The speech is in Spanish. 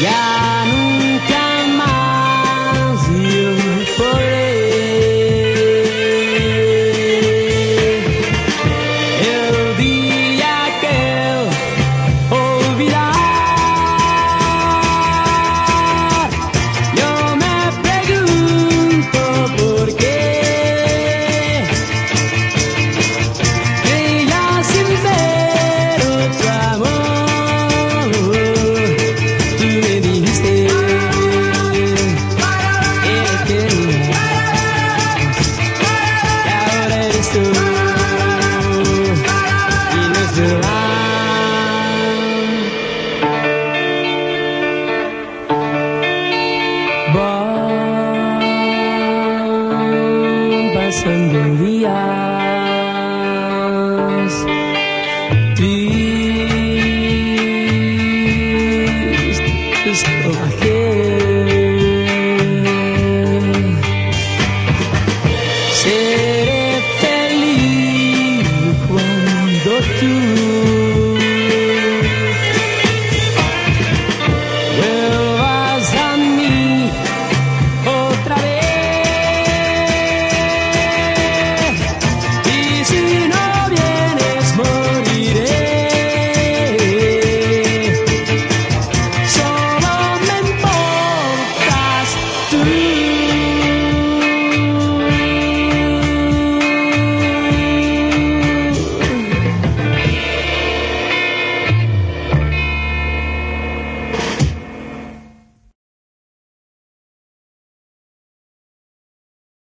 Yeah. Pasando días